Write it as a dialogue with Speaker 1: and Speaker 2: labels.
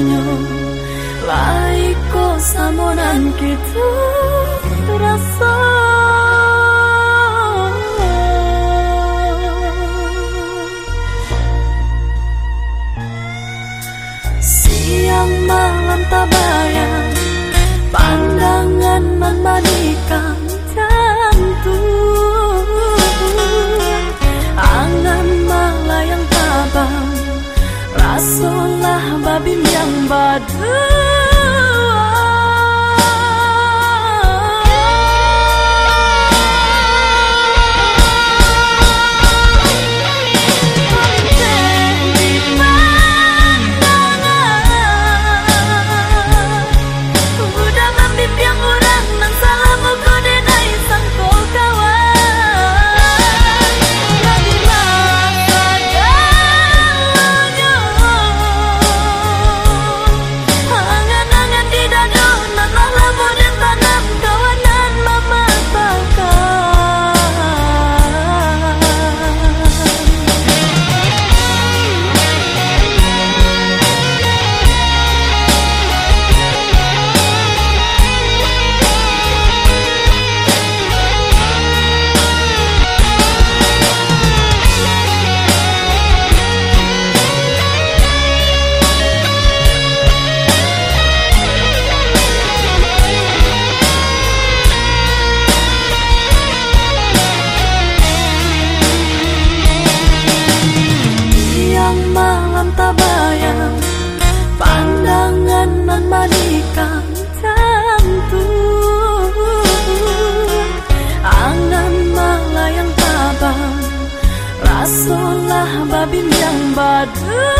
Speaker 1: ribatanyo Laiko samonan kita rasa. Siang malam tak bayang Pandangan membandingkan babim yang badu